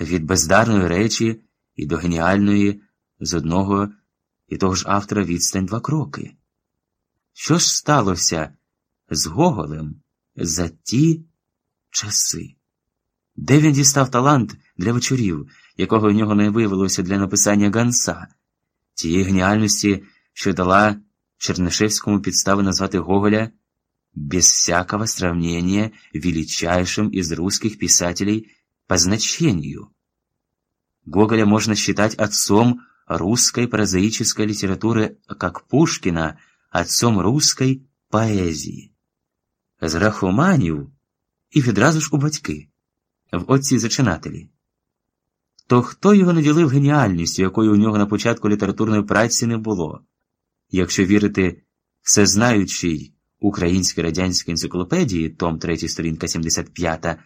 від бездарної речі і до геніальної з одного і того ж автора відстань два кроки. Що ж сталося з Гоголем за ті часи? Де він дістав талант для вечорів, якого в нього не виявилося для написання Ганса, тієї геніальності, що дала Чернишевському підстави назвати Гоголя без всякого сравнения величайшим из русских писателей по значению. Гоголя можно считать отцом русской прозаической литературы, как Пушкина отцом русской поезії. З рахуманів і відразу ж у батьки, в отці зачинателі. То хто його наділив геніальністю, якої у нього на початку літературної праці не було? Якщо вірити всезнаючій українській радянській енциклопедії, том 3, сторінка 75,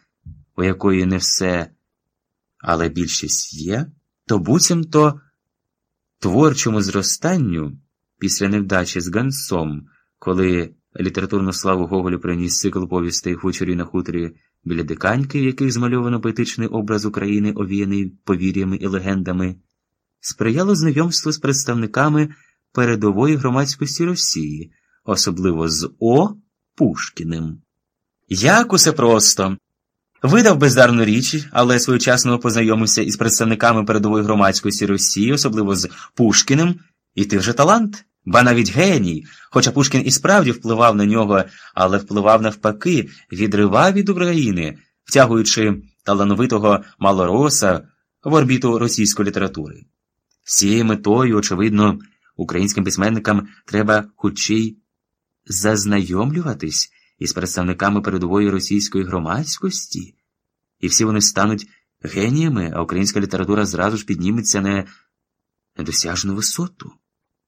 у якої не все, але більшість є, то буцімто творчому зростанню після невдачі з Гансом, коли літературну славу Гоголю приніс цикл повістей хучорі на хуторі біля диканьки, в яких змальовано поетичний образ України, овіяний повір'ями і легендами, сприяло знайомство з представниками передової громадськості Росії, особливо з О. Пушкіним. Як усе просто. Видав бездарну річ, але своєчасно познайомився із представниками передової громадськості Росії, особливо з Пушкіним, і ти вже талант, ба навіть геній. Хоча Пушкін і справді впливав на нього, але впливав навпаки, відривав від України, втягуючи талановитого малороса в орбіту російської літератури. З цією метою, очевидно, українським письменникам треба хочій зазнайомлюватись із представниками передової російської громадськості, і всі вони стануть геніями, а українська література зразу ж підніметься на недосяжну висоту.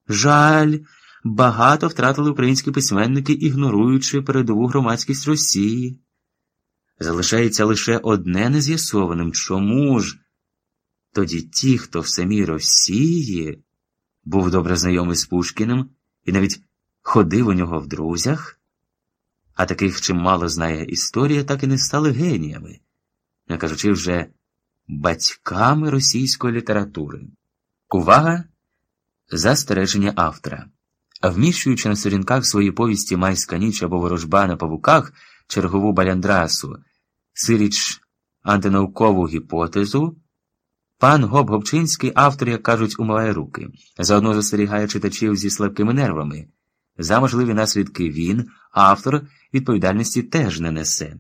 Жаль, багато втратили українські письменники, ігноруючи передову громадськість Росії. Залишається лише одне нез'ясованим чому ж тоді ті, хто в самій Росії був добре знайомий з Пушкіним і навіть ходив у нього в друзях, а таких чимало знає історія, так і не стали геніями, не кажучи вже батьками російської літератури. Увага! Застереження автора. Вміщуючи на сторінках своєї повісті Майська ніч або ворожба на павуках чергову баляндрасу, сиріч антинаукову гіпотезу, пан Гоб Гобчинський, автор, як кажуть, умиває руки, заодно застерігає читачів зі слабкими нервами. За можливі наслідки він, автор, відповідальності теж не несе.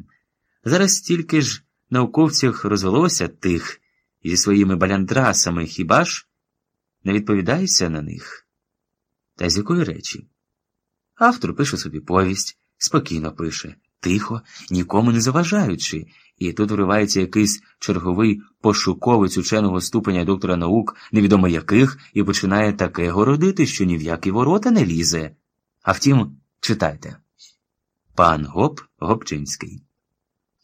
Зараз стільки ж науковців розвелося тих зі своїми баляндрасами, хіба ж не відповідається на них? Та з якої речі? Автор пише собі повість, спокійно пише, тихо, нікому не заважаючи, і тут вривається якийсь черговий пошуковець ученого ступеня доктора наук, невідомо яких, і починає таке городити, що ні в які ворота не лізе. А втім, читайте. Пан Гоп Гопчинський.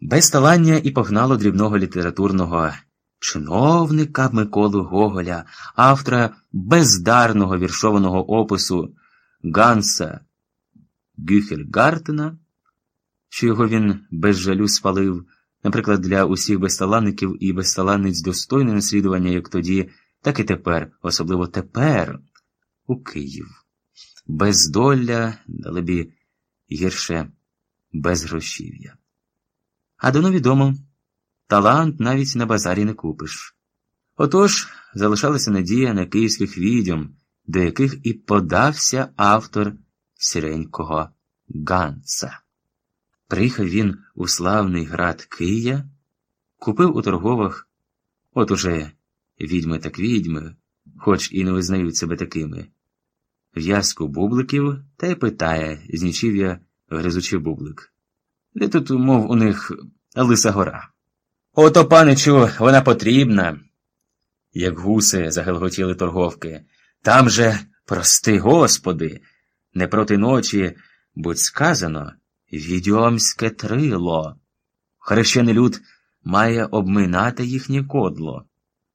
Без талання і погнало дрібного літературного чиновника Миколу Гоголя, автора бездарного віршованого опису Ганса Гюхельгартена, що його він без жалю спалив, наприклад, для усіх безталанників і безталанниць достойне наслідування як тоді, так і тепер, особливо тепер, у Київ. Бездолля, далебі, гірше безгрошів'я. А давно відомо, талант навіть на базарі не купиш. Отож залишалася надія на київських відьом, до яких і подався автор сіренького Ганса. Приїхав він у славний град Кия, купив у торговах, от уже відьми так відьми, хоч і не визнають себе такими, в'язку бубликів та й питає, знічив я, гризучи бублик. Де тут, мов у них лиса гора? Ото, паничу, вона потрібна. Як гуси загелготіли торговки. Там же, прости господи, не проти ночі, будь сказано, відьомське трило. Хрещений люд має обминати їхнє кодло.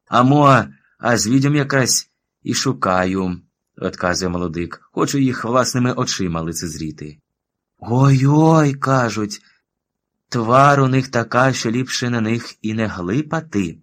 Амо, а з відьом якась і шукаю, отказує молодик, хочу їх власними очима лицезріти. Ой ой, кажуть, твар у них така, що ліпше на них і не глипати.